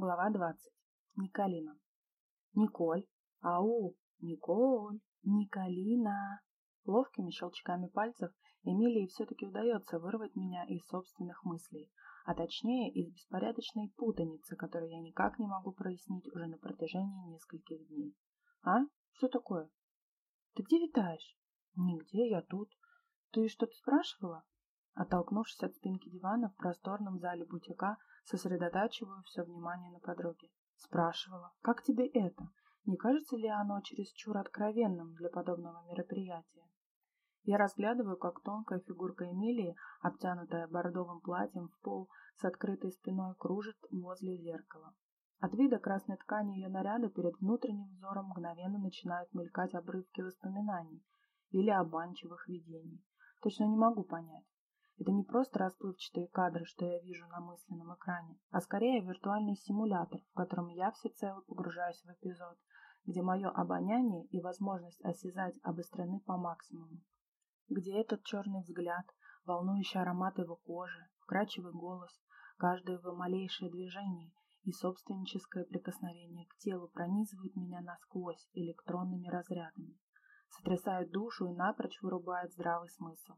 Глава 20. Николина. Николь. Ау. Николь. Николина. Ловкими щелчками пальцев Эмилии все-таки удается вырвать меня из собственных мыслей, а точнее из беспорядочной путаницы, которую я никак не могу прояснить уже на протяжении нескольких дней. А? Что такое? Ты где витаешь? Нигде, я тут. Ты что-то спрашивала? Оттолкнувшись от спинки дивана в просторном зале бутика, сосредотачиваю все внимание на подруге. Спрашивала, как тебе это? Не кажется ли оно чересчур откровенным для подобного мероприятия? Я разглядываю, как тонкая фигурка Эмилии, обтянутая бордовым платьем в пол, с открытой спиной кружит возле зеркала. От вида красной ткани ее наряда перед внутренним взором мгновенно начинают мелькать обрывки воспоминаний или обманчивых видений. Точно не могу понять, это не просто расплывчатые кадры, что я вижу на мысленном экране, а скорее виртуальный симулятор, в котором я всецело погружаюсь в эпизод, где мое обоняние и возможность осязать обострены по максимуму. Где этот черный взгляд, волнующий аромат его кожи, вкрадчивый голос, каждое его малейшее движение и собственническое прикосновение к телу пронизывают меня насквозь электронными разрядами, сотрясают душу и напрочь вырубают здравый смысл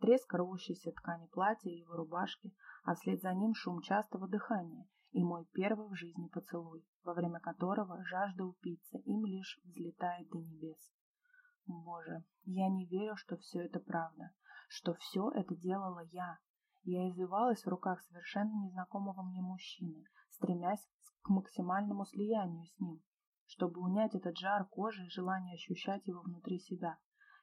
треск рвущейся ткани платья и его рубашки, а вслед за ним шум частого дыхания и мой первый в жизни поцелуй, во время которого жажда упиться им лишь взлетает до небес. Боже, я не верю, что все это правда, что все это делала я. Я извивалась в руках совершенно незнакомого мне мужчины, стремясь к максимальному слиянию с ним, чтобы унять этот жар кожи и желание ощущать его внутри себя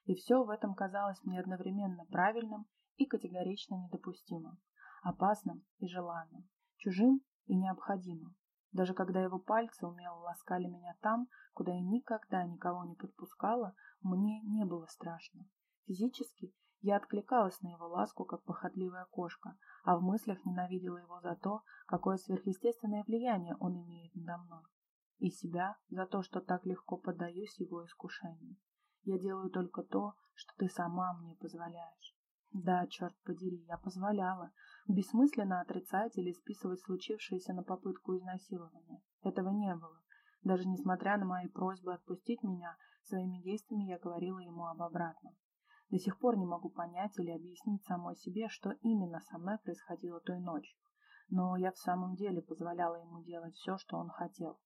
и все в этом казалось мне одновременно правильным и категорично недопустимым, опасным и желанным, чужим и необходимым. Даже когда его пальцы умело ласкали меня там, куда я никогда никого не подпускала, мне не было страшно. Физически я откликалась на его ласку, как похотливая кошка, а в мыслях ненавидела его за то, какое сверхъестественное влияние он имеет надо мной. И себя за то, что так легко поддаюсь его искушению. Я делаю только то, что ты сама мне позволяешь. Да, черт подери, я позволяла. Бессмысленно отрицать или списывать случившееся на попытку изнасилования. Этого не было. Даже несмотря на мои просьбы отпустить меня, своими действиями я говорила ему об обратном. До сих пор не могу понять или объяснить самой себе, что именно со мной происходило той ночью. Но я в самом деле позволяла ему делать все, что он хотел.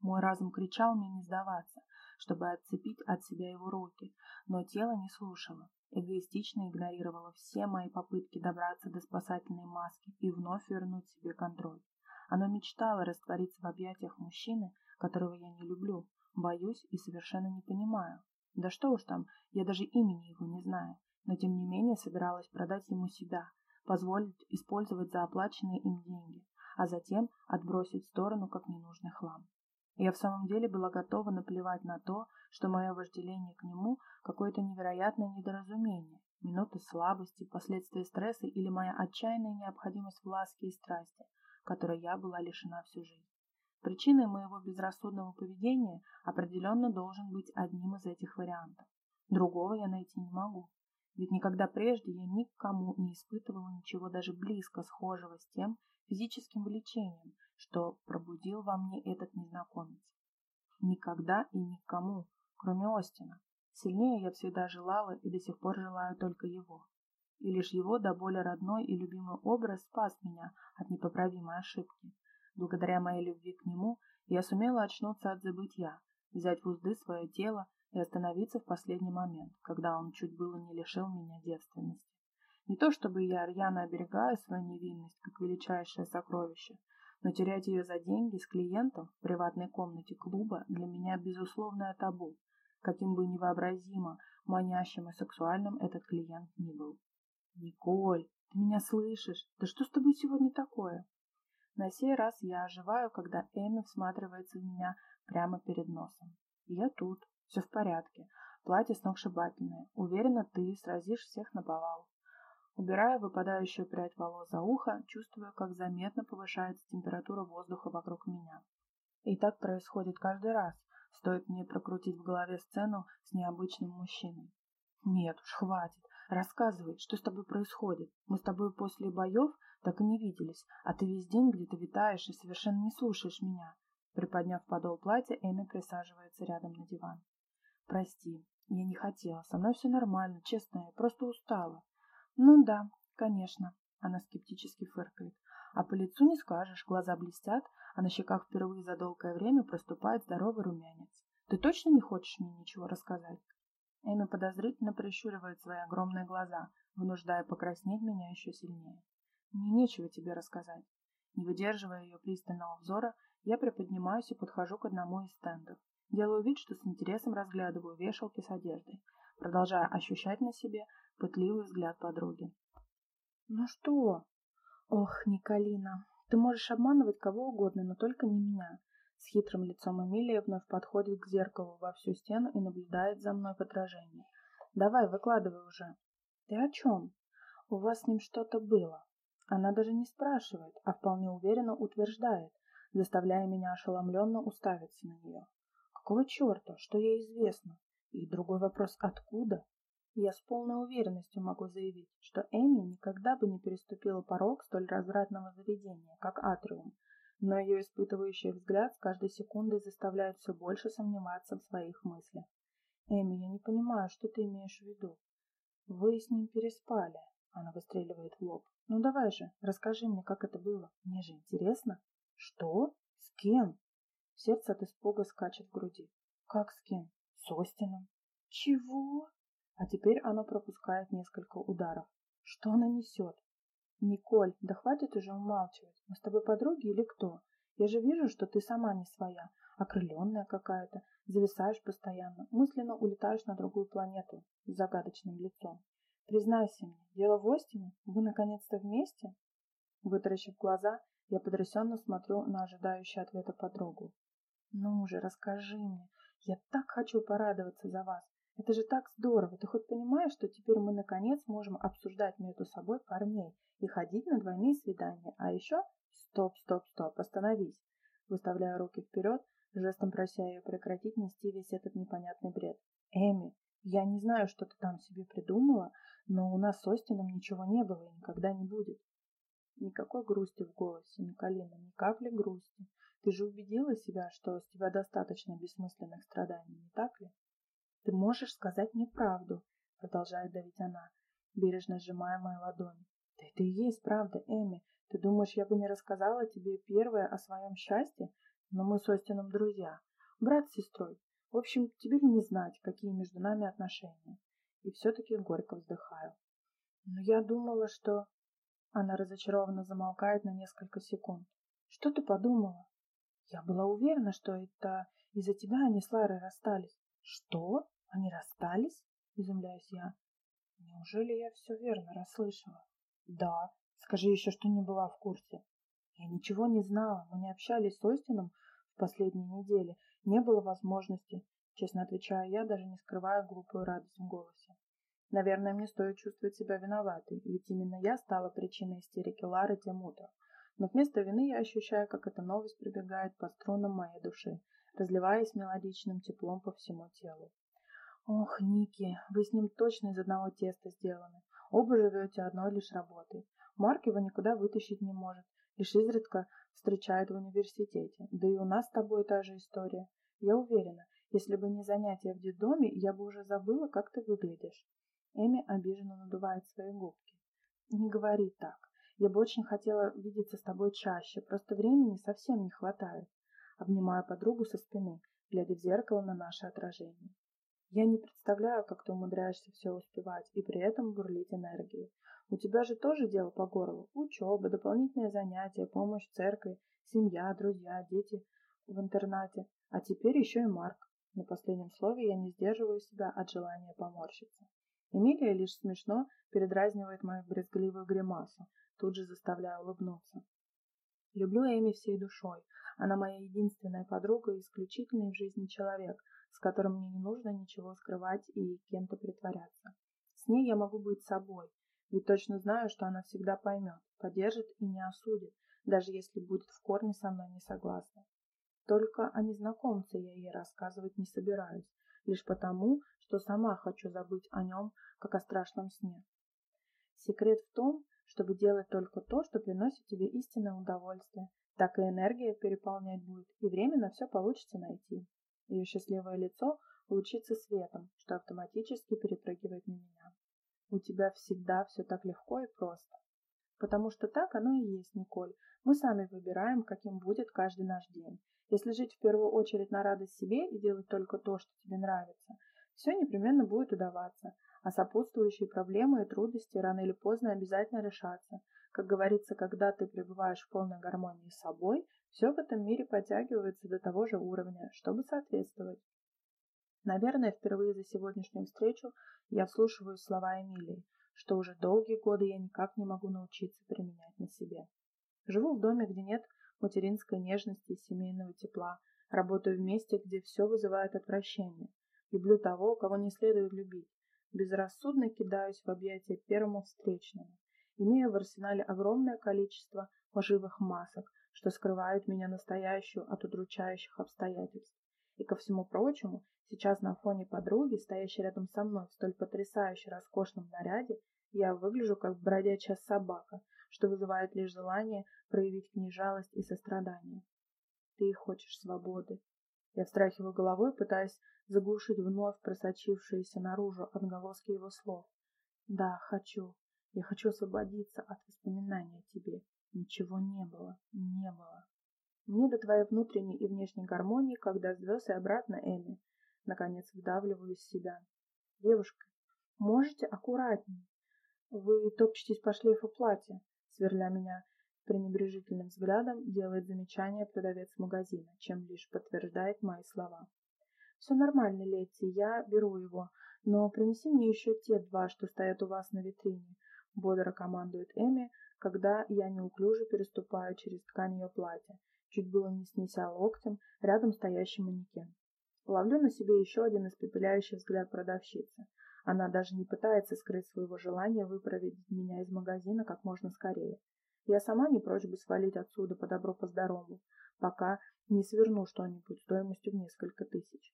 Мой разум кричал мне не сдаваться, чтобы отцепить от себя его руки, но тело не слушало, эгоистично игнорировало все мои попытки добраться до спасательной маски и вновь вернуть себе контроль. Оно мечтало раствориться в объятиях мужчины, которого я не люблю, боюсь и совершенно не понимаю. Да что уж там, я даже имени его не знаю, но тем не менее собиралась продать ему себя, позволить использовать за оплаченные им деньги, а затем отбросить в сторону как ненужный хлам. Я в самом деле была готова наплевать на то, что мое вожделение к нему – какое-то невероятное недоразумение, минуты слабости, последствия стресса или моя отчаянная необходимость в ласке и страсти, которой я была лишена всю жизнь. Причиной моего безрассудного поведения определенно должен быть одним из этих вариантов. Другого я найти не могу. Ведь никогда прежде я никому не испытывала ничего даже близко схожего с тем физическим влечением, что пробудил во мне этот незнакомец. Никогда и никому, кроме Остина. Сильнее я всегда желала и до сих пор желаю только его. И лишь его до боли родной и любимый образ спас меня от непоправимой ошибки. Благодаря моей любви к нему я сумела очнуться от забытья, взять в узды свое тело и остановиться в последний момент, когда он чуть было не лишил меня девственности. Не то чтобы я рьяно оберегаю свою невинность как величайшее сокровище, но терять ее за деньги с клиентом в приватной комнате клуба для меня безусловное табу, каким бы невообразимо манящим и сексуальным этот клиент ни был. «Николь, ты меня слышишь? Да что с тобой сегодня такое?» На сей раз я оживаю, когда Эми всматривается в меня прямо перед носом. я тут, все в порядке. Платье сногсшибательное. Уверена, ты сразишь всех на повал. Убирая выпадающую прядь волос за ухо, чувствую, как заметно повышается температура воздуха вокруг меня. И так происходит каждый раз, стоит мне прокрутить в голове сцену с необычным мужчиной. Нет уж, хватит. Рассказывай, что с тобой происходит. Мы с тобой после боев так и не виделись, а ты весь день где-то витаешь и совершенно не слушаешь меня. Приподняв подол платья, Эми присаживается рядом на диван. Прости, я не хотела. Со мной все нормально, честно, я просто устала. Ну да, конечно. Она скептически фыркает. А по лицу не скажешь, глаза блестят, а на щеках впервые за долгое время проступает здоровый румянец. Ты точно не хочешь мне ничего рассказать? Эми подозрительно прищуривает свои огромные глаза, вынуждая покраснеть меня еще сильнее. Мне нечего тебе рассказать. Не выдерживая ее пристального взора, я приподнимаюсь и подхожу к одному из стендов. Делаю вид, что с интересом разглядываю вешалки с одеждой, продолжая ощущать на себе пытливый взгляд подруги. «Ну что?» «Ох, Николина, ты можешь обманывать кого угодно, но только не меня». С хитрым лицом Эмилия вновь подходит к зеркалу во всю стену и наблюдает за мной в отражении. «Давай, выкладывай уже». «Ты о чем?» «У вас с ним что-то было». Она даже не спрашивает, а вполне уверенно утверждает, заставляя меня ошеломленно уставиться на нее. Какого черта? Что ей известно? И другой вопрос «откуда?» Я с полной уверенностью могу заявить, что Эми никогда бы не переступила порог столь развратного заведения, как Атриум, но ее испытывающий взгляд с каждой секундой заставляет все больше сомневаться в своих мыслях. «Эми, я не понимаю, что ты имеешь в виду?» «Вы с ним переспали», — она выстреливает в лоб. «Ну давай же, расскажи мне, как это было. Мне же интересно». «Что? С кем?» Сердце от испуга скачет в груди. «Как с кем? С Остином?» «Чего?» А теперь оно пропускает несколько ударов. Что она несет? Николь, да хватит уже умалчивать. Мы с тобой подруги или кто? Я же вижу, что ты сама не своя, окрыленная какая-то, зависаешь постоянно, мысленно улетаешь на другую планету с загадочным лицом. Признайся мне, дело в Остине? Вы наконец-то вместе? Вытаращив глаза, я потрясенно смотрю на ожидающую ответа подругу. Ну же, расскажи мне. Я так хочу порадоваться за вас. Это же так здорово. Ты хоть понимаешь, что теперь мы наконец можем обсуждать между собой парней и ходить на двойные свидания. А еще... Стоп, стоп, стоп, остановись. Выставляя руки вперед, жестом прося ее прекратить нести весь этот непонятный бред. Эми, я не знаю, что ты там себе придумала, но у нас с Остином ничего не было и никогда не будет. Никакой грусти в голосе, Николина, ни капли грусти. Ты же убедила себя, что с тебя достаточно бессмысленных страданий, не так ли? Ты можешь сказать мне правду, продолжает давить она, бережно сжимая мою ладонь. Да это и есть правда, Эми. Ты думаешь, я бы не рассказала тебе первое о своем счастье? Но мы с Остином друзья, брат с сестрой. В общем, тебе ли не знать, какие между нами отношения. И все-таки горько вздыхаю. Но я думала, что... Она разочарованно замолкает на несколько секунд. Что ты подумала? Я была уверена, что это из-за тебя они с Ларой расстались. Что? Они расстались? Изумляюсь я. Неужели я все верно расслышала? Да. Скажи еще, что не была в курсе. Я ничего не знала. Мы не общались с Остином в последние недели. Не было возможности. Честно отвечаю я, даже не скрывая глупую радость в голосе. Наверное, мне стоит чувствовать себя виноватой, ведь именно я стала причиной истерики Лары тем утром. Но вместо вины я ощущаю, как эта новость прибегает по струнам моей души, разливаясь мелодичным теплом по всему телу. Ох, Ники, вы с ним точно из одного теста сделаны. Оба живете одной лишь работой. Марк его никуда вытащить не может, лишь изредка встречает в университете. Да и у нас с тобой та же история. Я уверена, если бы не занятия в детдоме, я бы уже забыла, как ты выглядишь. Эми обиженно надувает свои губки. Не говори так. Я бы очень хотела видеться с тобой чаще, просто времени совсем не хватает обнимая подругу со спины, глядя в зеркало на наше отражение. Я не представляю, как ты умудряешься все успевать и при этом бурлить энергией. У тебя же тоже дело по горлу. Учеба, дополнительные занятия, помощь церкви, семья, друзья, дети в интернате. А теперь еще и Марк. На последнем слове я не сдерживаю себя от желания поморщиться. Эмилия лишь смешно передразнивает мою брезгливую гримасу, тут же заставляя улыбнуться. Люблю Эми всей душой, она моя единственная подруга и исключительный в жизни человек, с которым мне не нужно ничего скрывать и кем-то притворяться. С ней я могу быть собой, ведь точно знаю, что она всегда поймет, поддержит и не осудит, даже если будет в корне со мной не согласна. Только о незнакомце я ей рассказывать не собираюсь, лишь потому, что сама хочу забыть о нем, как о страшном сне. Секрет в том, чтобы делать только то, что приносит тебе истинное удовольствие. Так и энергия переполнять будет, и время на все получится найти. Ее счастливое лицо лучится светом, что автоматически перепрыгивает на меня. У тебя всегда все так легко и просто. Потому что так оно и есть, Николь. Мы сами выбираем, каким будет каждый наш день. Если жить в первую очередь на радость себе и делать только то, что тебе нравится, все непременно будет удаваться, а сопутствующие проблемы и трудности рано или поздно обязательно решатся. Как говорится, когда ты пребываешь в полной гармонии с собой, все в этом мире подтягивается до того же уровня, чтобы соответствовать. Наверное, впервые за сегодняшнюю встречу я вслушиваю слова Эмилии, что уже долгие годы я никак не могу научиться применять на себе. Живу в доме, где нет материнской нежности и семейного тепла, работаю в месте, где все вызывает отвращение. Люблю того, кого не следует любить. Безрассудно кидаюсь в объятия первому встречному, имея в арсенале огромное количество лживых масок, что скрывают меня настоящую от удручающих обстоятельств. И ко всему прочему, сейчас на фоне подруги, стоящей рядом со мной в столь потрясающе роскошном наряде, я выгляжу как бродячая собака, что вызывает лишь желание проявить к ней жалость и сострадание. Ты хочешь свободы. Я встряхиваю головой, пытаясь заглушить вновь просочившиеся наружу отголоски его слов. Да, хочу. Я хочу освободиться от воспоминаний о тебе. Ничего не было, не было. Мне до твоей внутренней и внешней гармонии, когда звезд и обратно, Эми. Наконец вдавливаю из себя. Девушка, можете аккуратнее? Вы топчетесь по шлейфу платья, сверля меня пренебрежительным взглядом, делает замечание продавец магазина, чем лишь подтверждает мои слова. Все нормально, Летти, я беру его, но принеси мне еще те два, что стоят у вас на витрине, бодро командует Эми, когда я неуклюже переступаю через ткань ее платья, чуть было не снеся локтем рядом стоящий манекен. Ловлю на себе еще один испепеляющий взгляд продавщицы. Она даже не пытается скрыть своего желания выправить меня из магазина как можно скорее. Я сама не прочь бы свалить отсюда по добру по здорову, пока не сверну что-нибудь стоимостью в несколько тысяч.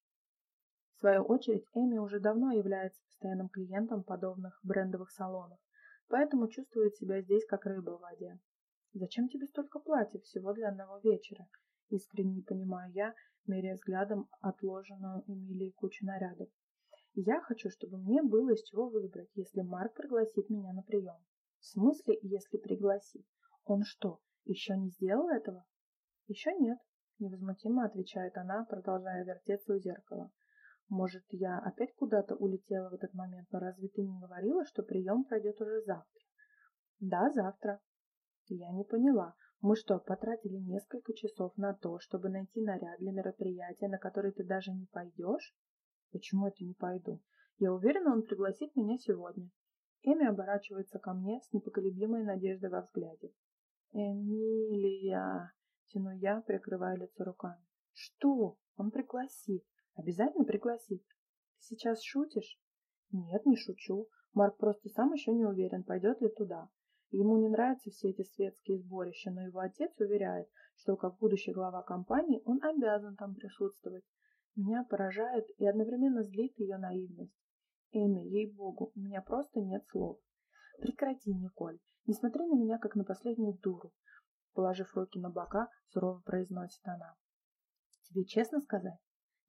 В свою очередь, Эми уже давно является постоянным клиентом подобных брендовых салонов, поэтому чувствует себя здесь как рыба в воде. Зачем тебе столько платьев всего для одного вечера? Искренне не понимаю я, меряя взглядом отложенную Эмилией кучу нарядов. Я хочу, чтобы мне было из чего выбрать, если Марк пригласит меня на прием. В смысле, если пригласит? Он что, еще не сделал этого? Еще нет, невозмутимо отвечает она, продолжая вертеться у зеркала. Может, я опять куда-то улетела в этот момент, но разве ты не говорила, что прием пройдет уже завтра? Да, завтра, я не поняла. Мы что, потратили несколько часов на то, чтобы найти наряд для мероприятия, на которое ты даже не пойдешь? Почему это не пойду? Я уверена, он пригласит меня сегодня. Эми оборачивается ко мне с непоколебимой надеждой во взгляде. Эмилия, тяну я, прикрывая лицо руками. Что? Он пригласит. Обязательно пригласит. Ты сейчас шутишь? Нет, не шучу. Марк просто сам еще не уверен, пойдет ли туда. Ему не нравятся все эти светские сборища, но его отец уверяет, что как будущий глава компании он обязан там присутствовать. Меня поражает и одновременно злит ее наивность. Эми, ей-богу, у меня просто нет слов. Прекрати, Николь, не смотри на меня, как на последнюю дуру. Положив руки на бока, сурово произносит она. Тебе честно сказать?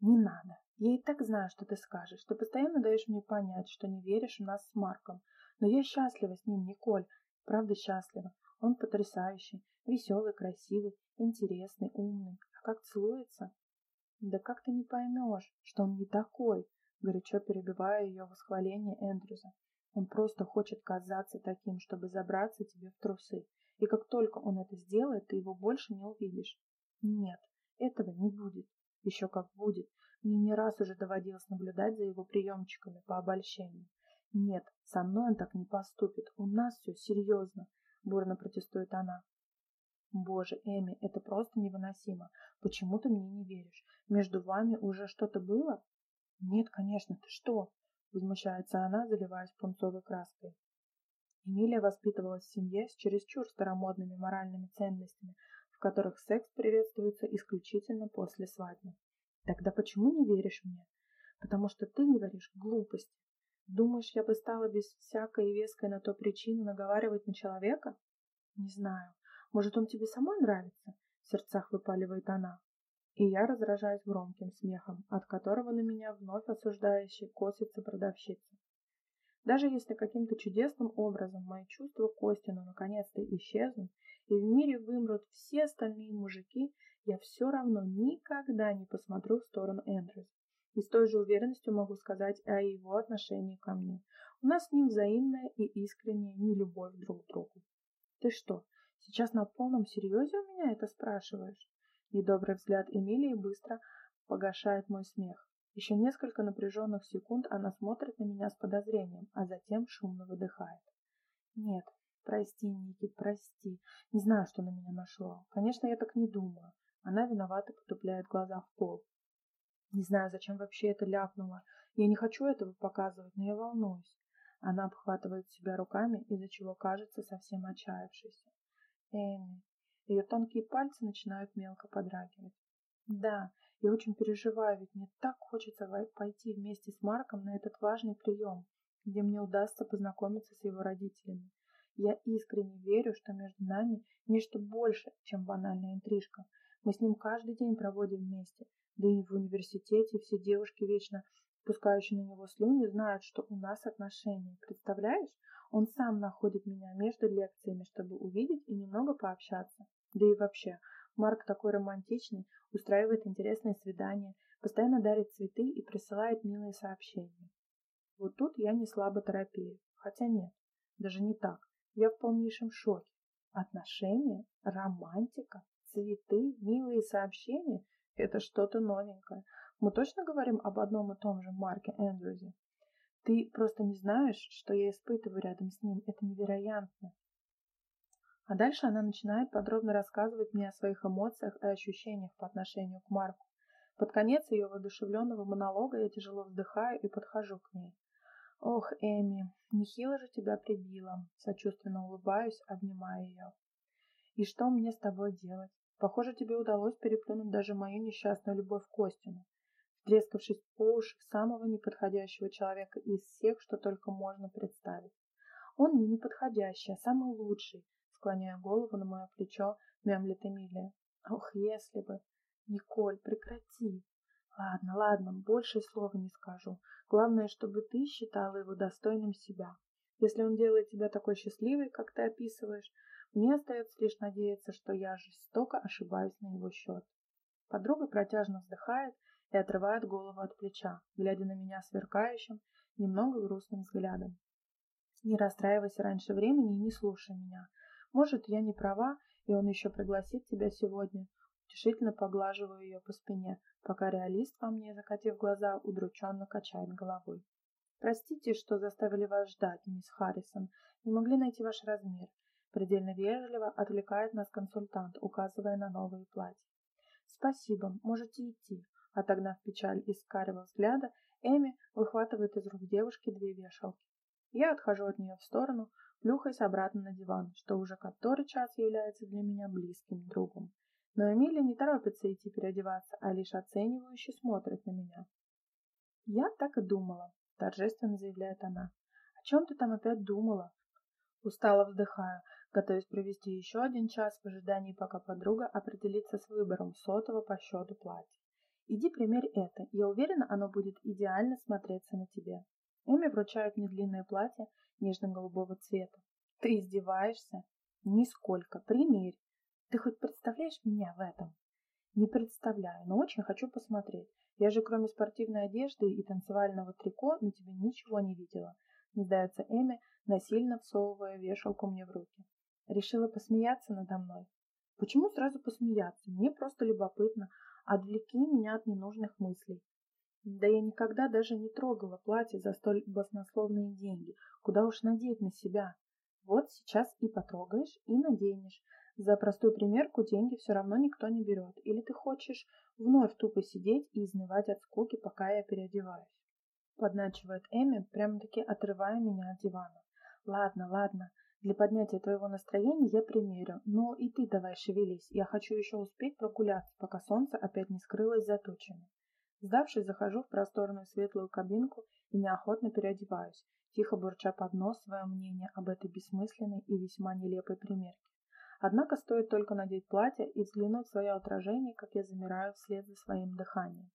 Не надо. Я и так знаю, что ты скажешь. Ты постоянно даешь мне понять, что не веришь в нас с Марком. Но я счастлива с ним, Николь. Правда счастлива. Он потрясающий, веселый, красивый, интересный, умный. А как целуется? Да как ты не поймешь, что он не такой, горячо перебивая ее восхваление Эндрюза. Он просто хочет казаться таким, чтобы забраться тебе в трусы. И как только он это сделает, ты его больше не увидишь. Нет, этого не будет. Еще как будет. Мне не раз уже доводилось наблюдать за его приемчиками по обольщению. Нет, со мной он так не поступит. У нас все серьезно, бурно протестует она. Боже, Эми, это просто невыносимо. Почему ты мне не веришь? Между вами уже что-то было? Нет, конечно, ты что? Возмущается она, заливаясь пунцовой краской. Эмилия воспитывалась в семье с чересчур старомодными моральными ценностями, в которых секс приветствуется исключительно после свадьбы. Тогда почему не веришь мне? Потому что ты говоришь глупости. Думаешь, я бы стала без всякой веской на то причины наговаривать на человека? Не знаю. Может, он тебе самой нравится? В сердцах выпаливает она. И я разражаюсь громким смехом, от которого на меня вновь осуждающе косится продавщица. Даже если каким-то чудесным образом мои чувства Костину наконец-то исчезнут, и в мире вымрут все остальные мужики, я все равно никогда не посмотрю в сторону Эндрюса. И с той же уверенностью могу сказать о его отношении ко мне. У нас с ним взаимная и искренняя нелюбовь друг к другу. Ты что, сейчас на полном серьезе у меня это спрашиваешь? Недобрый взгляд Эмилии быстро погашает мой смех. Еще несколько напряженных секунд она смотрит на меня с подозрением, а затем шумно выдыхает. Нет, прости, Ники, прости. Не знаю, что на меня нашло. Конечно, я так не думаю. Она виновато потупляет глаза в пол. Не знаю, зачем вообще это ляпнула. Я не хочу этого показывать, но я волнуюсь. Она обхватывает себя руками, из-за чего кажется совсем отчаявшейся. Эми. Ее тонкие пальцы начинают мелко подрагивать. Да, я очень переживаю, ведь мне так хочется пойти вместе с Марком на этот важный прием, где мне удастся познакомиться с его родителями. Я искренне верю, что между нами нечто больше, чем банальная интрижка. Мы с ним каждый день проводим вместе, да и в университете все девушки, вечно пускающие на него слюни, знают, что у нас отношения. Представляешь? Он сам находит меня между лекциями, чтобы увидеть и немного пообщаться. Да и вообще, Марк такой романтичный, устраивает интересные свидания, постоянно дарит цветы и присылает милые сообщения. Вот тут я не слабо торопею. Хотя нет, даже не так. Я в полнейшем шоке. Отношения, романтика, цветы, милые сообщения – это что-то новенькое. Мы точно говорим об одном и том же Марке Эндрюзе? Ты просто не знаешь, что я испытываю рядом с ним. Это невероятно. А дальше она начинает подробно рассказывать мне о своих эмоциях и ощущениях по отношению к Марку. Под конец ее воодушевленного монолога я тяжело вздыхаю и подхожу к ней. «Ох, Эми, нехило же тебя прибило!» Сочувственно улыбаюсь, обнимая ее. «И что мне с тобой делать? Похоже, тебе удалось переплюнуть даже мою несчастную любовь к Костину, втрескавшись по уши самого неподходящего человека из всех, что только можно представить. Он мне неподходящий, а самый лучший, склоняя голову на мое плечо, мямлит Эмилия. Ох, если бы... Николь, прекрати. Ладно, ладно, больше слова не скажу. Главное, чтобы ты считала его достойным себя. Если он делает тебя такой счастливой, как ты описываешь, мне остается лишь надеяться, что я жестоко ошибаюсь на его счет. Подруга протяжно вздыхает и отрывает голову от плеча, глядя на меня сверкающим, немного грустным взглядом. Не расстраивайся раньше времени и не слушай меня. Может, я не права, и он еще пригласит тебя сегодня. Утешительно поглаживаю ее по спине, пока реалист во мне, закатив глаза, удрученно качает головой. Простите, что заставили вас ждать, мисс Харрисон. Не могли найти ваш размер. Предельно вежливо отвлекает нас консультант, указывая на новые платья. Спасибо, можете идти. Отогнав печаль из карего взгляда, Эми выхватывает из рук девушки две вешалки. Я отхожу от нее в сторону, плюхаясь обратно на диван, что уже который час является для меня близким другом. Но Эмилия не торопится идти переодеваться, а лишь оценивающе смотрит на меня. «Я так и думала», — торжественно заявляет она. «О чем ты там опять думала?» Устало вздыхаю, готовясь провести еще один час в ожидании, пока подруга определится с выбором сотого по счету платья. «Иди примерь это, я уверена, оно будет идеально смотреться на тебе». Эми вручает мне длинное платье нежно-голубого цвета. Ты издеваешься? Нисколько. Примерь. Ты хоть представляешь меня в этом? Не представляю, но очень хочу посмотреть. Я же кроме спортивной одежды и танцевального трико на тебе ничего не видела. Не сдается Эми, насильно всовывая вешалку мне в руки. Решила посмеяться надо мной. Почему сразу посмеяться? Мне просто любопытно. Отвлеки меня от ненужных мыслей. Да я никогда даже не трогала платье за столь баснословные деньги. Куда уж надеть на себя? Вот сейчас и потрогаешь, и наденешь. За простую примерку деньги все равно никто не берет. Или ты хочешь вновь тупо сидеть и изнывать от скуки, пока я переодеваюсь? Подначивает Эми, прямо-таки отрывая меня от дивана. Ладно, ладно, Для поднятия твоего настроения я примерю, но и ты давай шевелись. Я хочу еще успеть прогуляться, пока солнце опять не скрылось за тучами. Сдавшись, захожу в просторную светлую кабинку и неохотно переодеваюсь, тихо бурча под нос свое мнение об этой бессмысленной и весьма нелепой примерке. Однако стоит только надеть платье и взглянуть в свое отражение, как я замираю вслед за своим дыханием.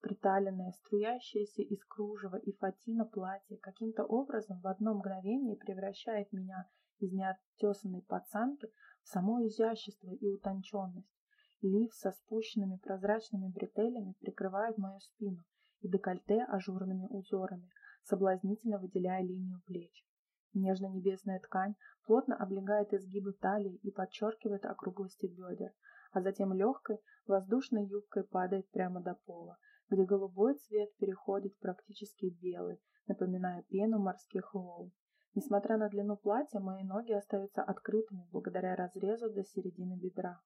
Приталенное, струящееся из кружева и фатина платье каким-то образом в одно мгновение превращает меня из неоттесанной пацанки в само изящество и утонченность. Лиф со спущенными прозрачными бретелями прикрывает мою спину и декольте ажурными узорами, соблазнительно выделяя линию плеч. Нежно-небесная ткань плотно облегает изгибы талии и подчеркивает округлости бедер, а затем легкой воздушной юбкой падает прямо до пола, где голубой цвет переходит в практически белый, напоминая пену морских волн. Несмотря на длину платья, мои ноги остаются открытыми благодаря разрезу до середины бедра,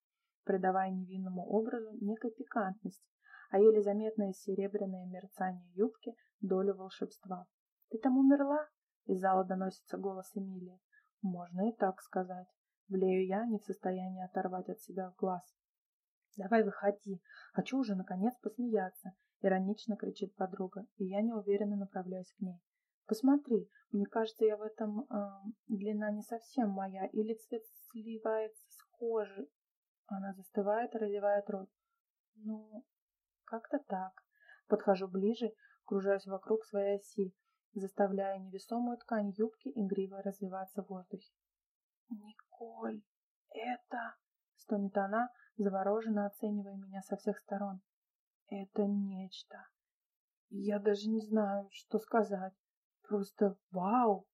придавая невинному образу некой пикантности, а еле заметное серебряное мерцание юбки – долю волшебства. «Ты там умерла?» – из зала доносится голос Эмилии. «Можно и так сказать». Блею я, не в состоянии оторвать от себя глаз. «Давай выходи, хочу уже наконец посмеяться. Иронично кричит подруга, и я неуверенно направляюсь к ней. Посмотри, мне кажется, я в этом э, длина не совсем моя, или цвет сливается с кожи. Она застывает и разевает рот. Ну, как-то так. Подхожу ближе, кружаюсь вокруг своей оси, заставляя невесомую ткань юбки игриво развиваться в воздухе. «Николь, это...» — стонет она, завороженно оценивая меня со всех сторон. Это нечто. Я даже не знаю, что сказать. Просто вау!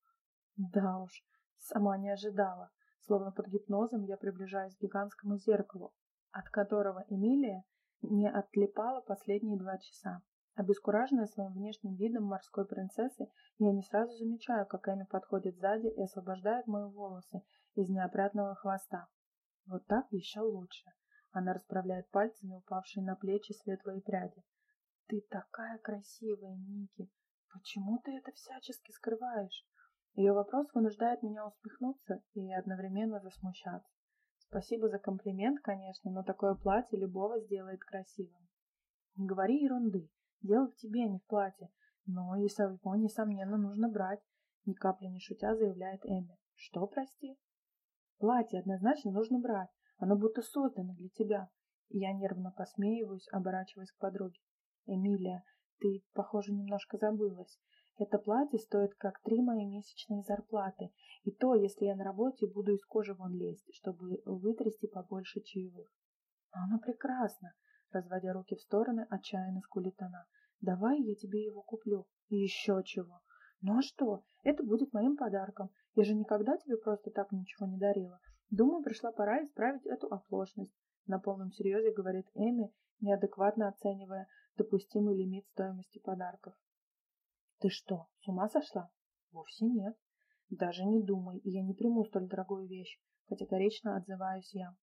Да уж, сама не ожидала. Словно под гипнозом я приближаюсь к гигантскому зеркалу, от которого Эмилия не отлипала последние два часа. Обескураженная своим внешним видом морской принцессы, я не сразу замечаю, как Эми подходит сзади и освобождает мои волосы из неопрятного хвоста. Вот так еще лучше. Она расправляет пальцами упавшие на плечи светлые пряди. «Ты такая красивая, Ники! Почему ты это всячески скрываешь?» Ее вопрос вынуждает меня усмехнуться и одновременно засмущаться. Спасибо за комплимент, конечно, но такое платье любого сделает красивым. Не говори ерунды. Дело в тебе, а не в платье. Но и его, несомненно, нужно брать. Ни капли не шутя, заявляет Эми. Что, прости? Платье однозначно нужно брать. Оно будто создано для тебя. Я нервно посмеиваюсь, оборачиваясь к подруге. Эмилия, ты, похоже, немножко забылась. Это платье стоит как три мои месячные зарплаты. И то, если я на работе буду из кожи вон лезть, чтобы вытрясти побольше чаевых. Оно прекрасно. Разводя руки в стороны, отчаянно скулит она. Давай я тебе его куплю. И еще чего. Ну а что? Это будет моим подарком. Я же никогда тебе просто так ничего не дарила. Думаю, пришла пора исправить эту оплошность. На полном серьезе говорит Эми, неадекватно оценивая допустимый лимит стоимости подарков. Ты что, с ума сошла? Вовсе нет. Даже не думай, я не приму столь дорогую вещь, категорично отзываюсь я.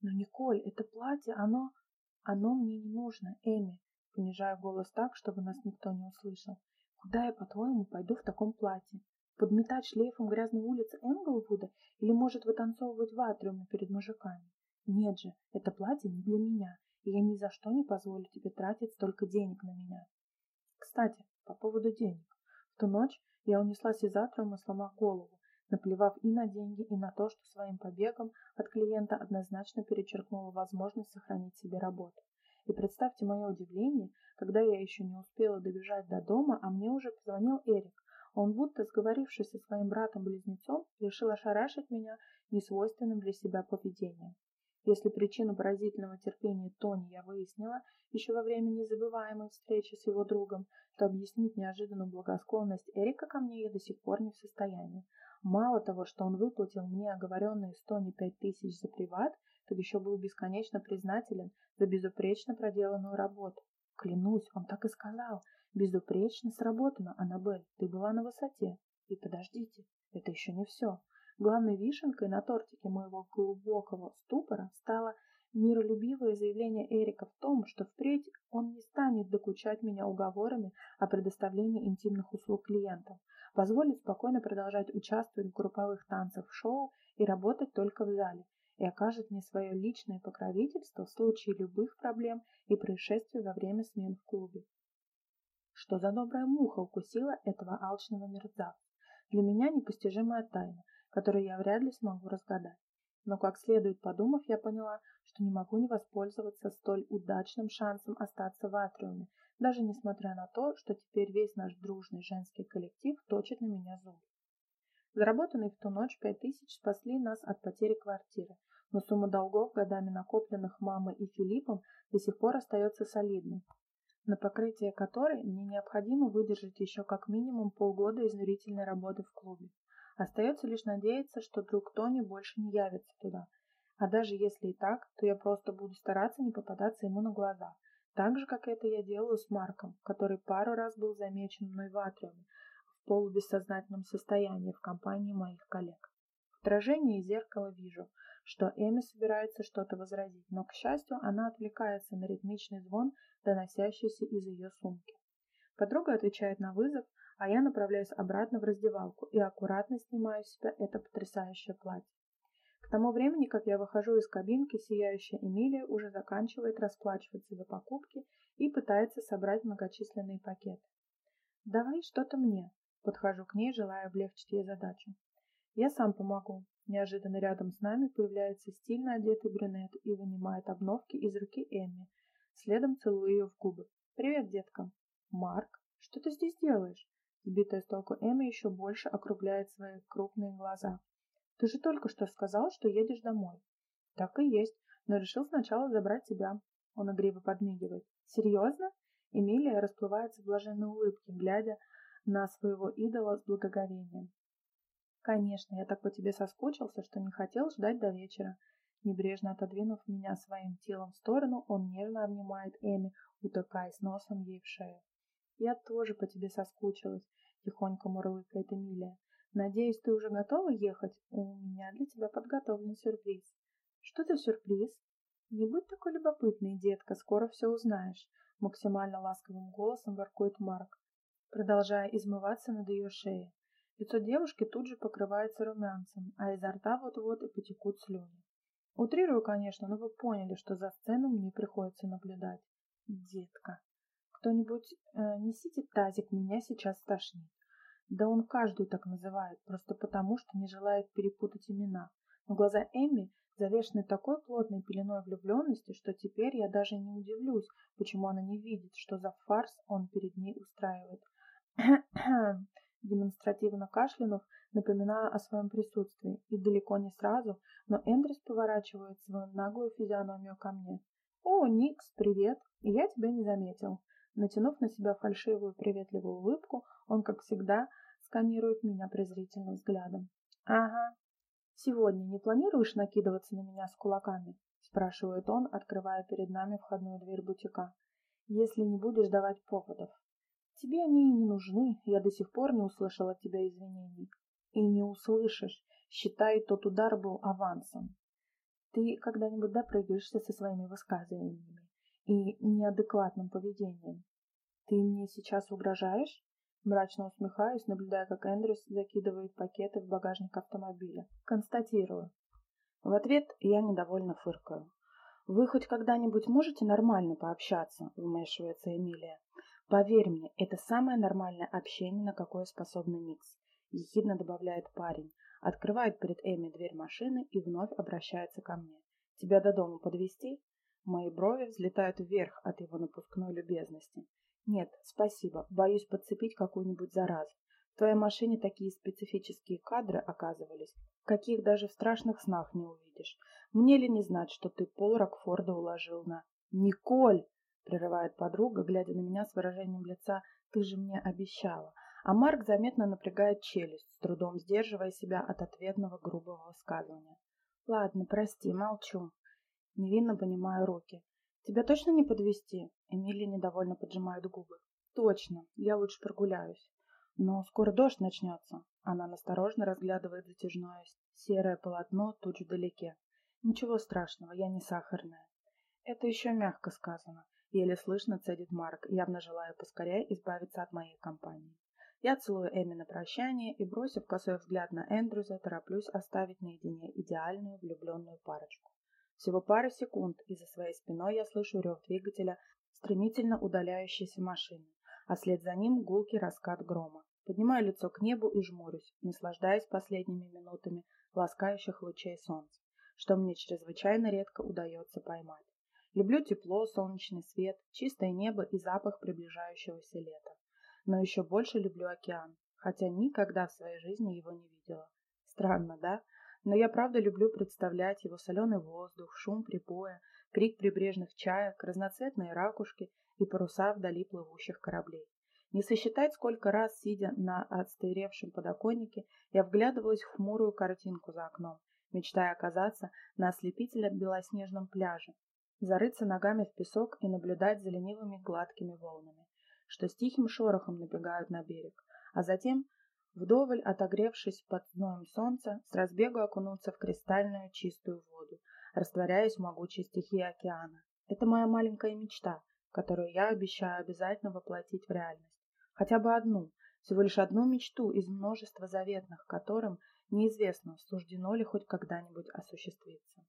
Но, Николь, это платье, оно... Оно мне не нужно, Эми. Понижаю голос так, чтобы нас никто не услышал. Куда я, по-твоему, пойду в таком платье? Подметать шлейфом грязные улицы Энглвуда или может вытанцовывать в атриуме перед мужиками? Нет же, это платье не для меня, и я ни за что не позволю тебе тратить столько денег на меня. Кстати, по поводу денег. В ту ночь я унеслась из атриума, сломав голову, наплевав и на деньги, и на то, что своим побегом от клиента однозначно перечеркнула возможность сохранить себе работу. И представьте мое удивление, когда я еще не успела добежать до дома, а мне уже позвонил Эрик, он, будто сговорившись со своим братом-близнецом, решил ошарашить меня несвойственным для себя поведением. Если причину поразительного терпения Тони я выяснила еще во время незабываемой встречи с его другом, то объяснить неожиданную благосклонность Эрика ко мне я до сих пор не в состоянии. Мало того, что он выплатил мне оговоренные с Тони пять тысяч за приват, так еще был бесконечно признателен за безупречно проделанную работу. Клянусь, он так и сказал. Безупречно сработано, Аннабель, ты была на высоте. И подождите, это еще не все. Главной вишенкой на тортике моего глубокого ступора стало миролюбивое заявление Эрика в том, что впредь он не станет докучать меня уговорами о предоставлении интимных услуг клиентам, позволит спокойно продолжать участвовать в групповых танцах шоу и работать только в зале, и окажет мне свое личное покровительство в случае любых проблем и происшествий во время смен в клубе. Что за добрая муха укусила этого алчного мерзавца? Для меня непостижимая тайна, которую я вряд ли смогу разгадать. Но как следует подумав, я поняла, что не могу не воспользоваться столь удачным шансом остаться в атриуме, даже несмотря на то, что теперь весь наш дружный женский коллектив точит на меня зуб. Заработанные в ту ночь пять тысяч спасли нас от потери квартиры, но сумма долгов, годами накопленных мамой и Филиппом, до сих пор остается солидной, на покрытие которой мне необходимо выдержать еще как минимум полгода изнурительной работы в клубе. Остается лишь надеяться, что друг Тони больше не явится туда. А даже если и так, то я просто буду стараться не попадаться ему на глаза. Так же, как это я делаю с Марком, который пару раз был замечен мной в атриуме, в полубессознательном состоянии в компании моих коллег. В отражении зеркала вижу, что Эми собирается что-то возразить, но, к счастью, она отвлекается на ритмичный звон, доносящийся из ее сумки. Подруга отвечает на вызов, а я направляюсь обратно в раздевалку и аккуратно снимаю с себя это потрясающее платье. К тому времени, как я выхожу из кабинки, сияющая Эмилия уже заканчивает расплачиваться за покупки и пытается собрать многочисленные пакеты. «Давай что-то мне», — подхожу к ней, желая облегчить ей задачу. «Я сам помогу». Неожиданно рядом с нами появляется стильно одетый брюнет и вынимает обновки из руки Эмми. Следом целую ее в губы. «Привет, детка». «Марк, что ты здесь делаешь?» Сбитая с толку Эмма еще больше округляет свои крупные глаза. «Ты же только что сказал, что едешь домой». «Так и есть, но решил сначала забрать тебя». Он игриво подмигивает. «Серьезно?» Эмилия расплывается в блаженной улыбке, глядя на своего идола с благоговением. «Конечно, я так по тебе соскучился, что не хотел ждать до вечера». Небрежно отодвинув меня своим телом в сторону, он нежно обнимает Эми, утыкаясь носом ей в шею. «Я тоже по тебе соскучилась», — тихонько мурлыкает Эмилия. «Надеюсь, ты уже готова ехать? У меня для тебя подготовлен сюрприз». «Что за сюрприз?» «Не будь такой любопытной, детка, скоро все узнаешь», — максимально ласковым голосом воркует Марк, продолжая измываться над ее шеей. Лицо девушки тут же покрывается румянцем, а изо рта вот-вот и потекут слюни. Утрирую, конечно, но вы поняли, что за сцену мне приходится наблюдать. Детка. Кто-нибудь э, несите тазик, меня сейчас тошнит. Да он каждую так называет, просто потому, что не желает перепутать имена. Но глаза Эмми завешены такой плотной пеленой влюбленности, что теперь я даже не удивлюсь, почему она не видит, что за фарс он перед ней устраивает. Демонстративно кашлянув, напоминаю о своем присутствии, и далеко не сразу, но Эндрюс поворачивает свою наглую физиономию ко мне. «О, Никс, привет! Я тебя не заметил. Натянув на себя фальшивую приветливую улыбку, он, как всегда, сканирует меня презрительным взглядом. «Ага. Сегодня не планируешь накидываться на меня с кулаками?» спрашивает он, открывая перед нами входную дверь бутика. «Если не будешь давать поводов». «Тебе они и не нужны, я до сих пор не услышал от тебя извинений». «И не услышишь. Считай, тот удар был авансом». «Ты когда-нибудь допрыгаешься со своими высказываниями?» И неадекватным поведением. «Ты мне сейчас угрожаешь?» Мрачно усмехаюсь, наблюдая, как Эндрюс закидывает пакеты в багажник автомобиля. Констатирую. В ответ я недовольно фыркаю. «Вы хоть когда-нибудь можете нормально пообщаться?» — вмешивается Эмилия. «Поверь мне, это самое нормальное общение, на какое способна Никс», — ехидно добавляет парень, открывает перед Эми дверь машины и вновь обращается ко мне. «Тебя до дома подвезти?» Мои брови взлетают вверх от его напускной любезности. Нет, спасибо, боюсь подцепить какую-нибудь заразу. В твоей машине такие специфические кадры оказывались, каких даже в страшных снах не увидишь. Мне ли не знать, что ты пол Рокфорда уложил на... «Николь!» — прерывает подруга, глядя на меня с выражением лица «ты же мне обещала». А Марк заметно напрягает челюсть, с трудом сдерживая себя от ответного грубого высказывания. «Ладно, прости, молчу. Невинно понимаю руки. Тебя точно не подвести? Эмилия недовольно поджимает губы. Точно, я лучше прогуляюсь. Но скоро дождь начнется. Она насторожно разглядывает затяжное серое полотно же вдалеке. Ничего страшного, я не сахарная. Это еще мягко сказано. Еле слышно цедит Марк, явно желая поскорее избавиться от моей компании. Я целую Эми на прощание и, бросив косой взгляд на Эндрюза, тороплюсь оставить наедине идеальную влюбленную парочку. Всего пара секунд, и за своей спиной я слышу рев двигателя стремительно удаляющейся машины, а след за ним гулкий раскат грома. Поднимаю лицо к небу и жмурюсь, наслаждаясь последними минутами ласкающих лучей солнца, что мне чрезвычайно редко удается поймать. Люблю тепло, солнечный свет, чистое небо и запах приближающегося лета. Но еще больше люблю океан, хотя никогда в своей жизни его не видела. Странно, да? Но я правда люблю представлять его соленый воздух, шум прибоя, крик прибрежных чаек, разноцветные ракушки и паруса вдали плывущих кораблей. Не сосчитать, сколько раз, сидя на отстыревшем подоконнике, я вглядывалась в хмурую картинку за окном, мечтая оказаться на ослепительно белоснежном пляже, зарыться ногами в песок и наблюдать за ленивыми гладкими волнами, что с тихим шорохом набегают на берег, а затем, вдоволь отогревшись под зноем солнца, с разбегу окунуться в кристальную чистую воду, растворяясь в могучей стихии океана. Это моя маленькая мечта, которую я обещаю обязательно воплотить в реальность. Хотя бы одну, всего лишь одну мечту из множества заветных, которым неизвестно, суждено ли хоть когда-нибудь осуществиться.